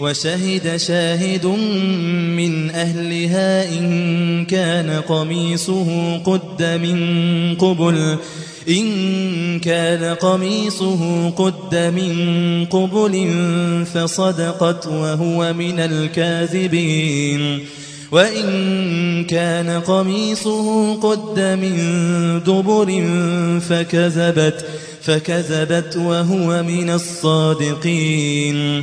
وشهد شاهد من أهلها إن كان قميصه قد من قبل إن كان قميصه قد من قبل فصدقت وهو من الكاذبين وإن كان قميصه قد من دبر فكذبت فكذبت وهو من الصادقين.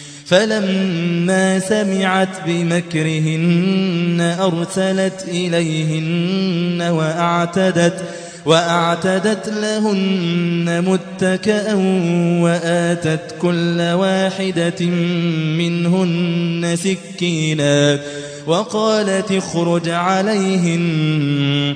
فلما سمعت بمكرهن أرسلت إليهن وأعتدت وأعتدت لهن متكأ وآتت كل واحدة منهن سكينا وقالت اخرج عليهن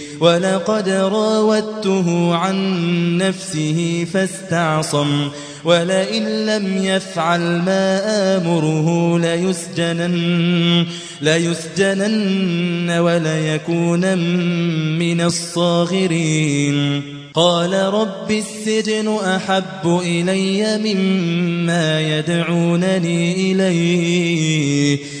ولقد راودته عن نفسه فاستعصم ولئن لم يفعل ما آمره ليسجنن, ليسجنن وليكون من الصاغرين. قال رب السجن أحب إلي مما يدعونني إليه.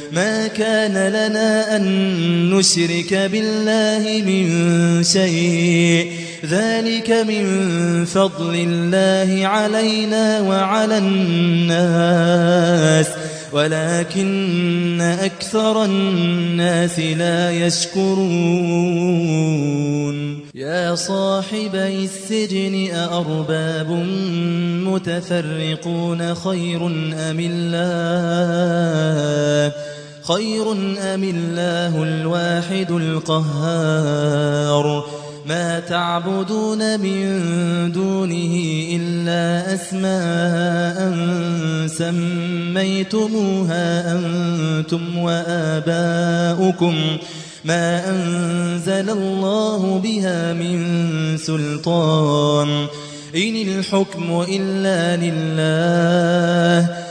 ما كان لنا أن نشرك بالله من شيء. ذلك من فضل الله علينا وعلى الناس. ولكن أكثر الناس لا يشكرون. يا صاحبي السجن أأرباب متفرقون خير أم الله؟ خير أم الله الواحد القهار؟ ما تعبدون من دونه إلا أسماء سميتموها أنتم وآباؤكم. ما أنزل الله بها من سلطان. إن الحكم إلا لله.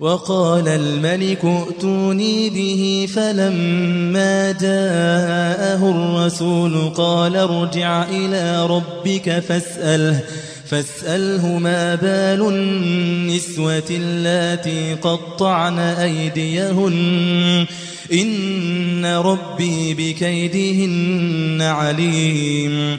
وقال الملك ائتوني به فلما جاءه الرسول قال ارجع إلى ربك فاسأله فاسأله ما بال النسوة اللاتي قطعن أيديهن إن ربي بكيدهن عليم.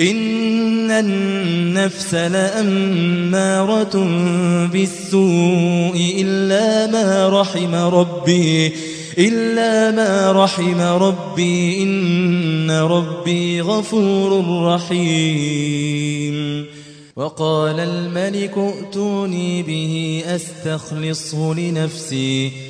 إن النفس لأمارة بالسوء إلا ما رحم ربي إلا ما رحم ربي. إن ربي غفور رحيم. وقال الملك ائتوني به أستخلصه لنفسي.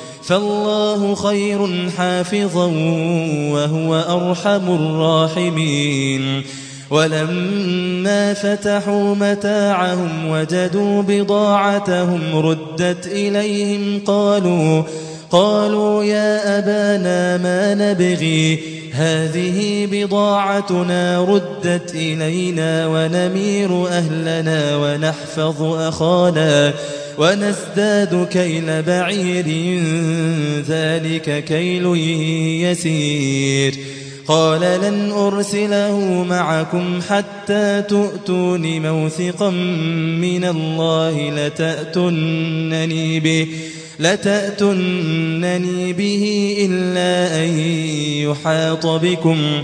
فالله خير حافظا وهو أرحم الراحمين. ولما فتحوا متاعهم وجدوا بضاعتهم ردت إليهم قالوا قالوا يا أبانا ما نبغي؟ هذه بضاعتنا ردت إلينا ونمير أهلنا ونحفظ أخانا. ونزداد كيل بعير ذلك كيل يسير. قال لن أرسله معكم حتى تؤتون موثقا من الله لتأتنني به لتأتنني به إلا أن يحاط بكم.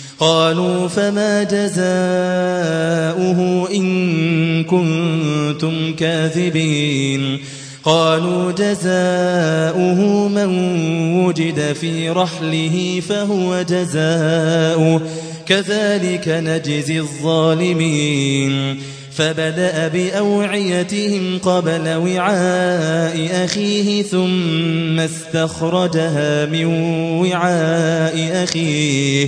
قالوا فما جزاؤه إن كنتم كاذبين قالوا جزاؤه من وجد في رحله فهو جزاؤه كذلك نجزي الظالمين فبدأ بأوعيتهم قبل وعاء أخيه ثم استخرجها من وعاء أخيه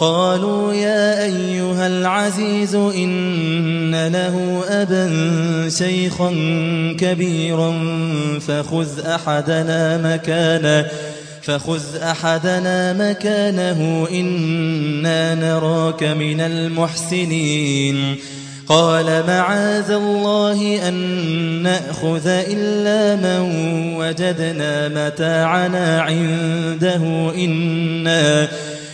قالوا يا أيها العزيز إن له أبا شيخا كبيرا فخذ أحدنا مكانه فخذ أحدنا مكانه إنا نراك من المحسنين. قال معاذ الله أن نأخذ إلا من وجدنا متاعنا عنده إنا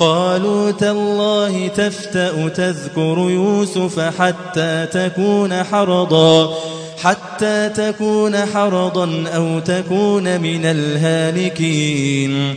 قالوا تالله تفتأ تذكر يوسف حتى تكون حرضا حتى تكون حرضا أو تكون من الهالكين.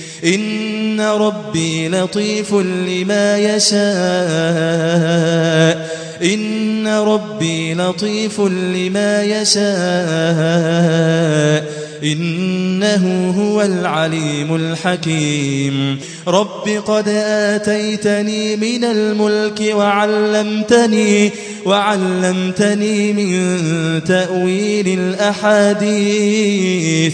إن ربي لطيف لما يشاء. إن ربي لطيف لما يشاء. إنه هو العليم الحكيم. رب قد آتيتني من الملك وعلمتني وعلمتني من تأويل الأحاديث.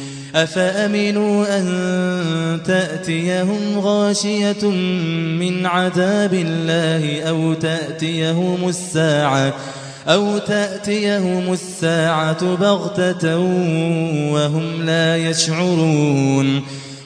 أفأمنوا أن تأتيهم غاشية من عذاب الله أو تأتيهم الساعة أو تأتيهم الساعة بغتة وهم لا يشعرون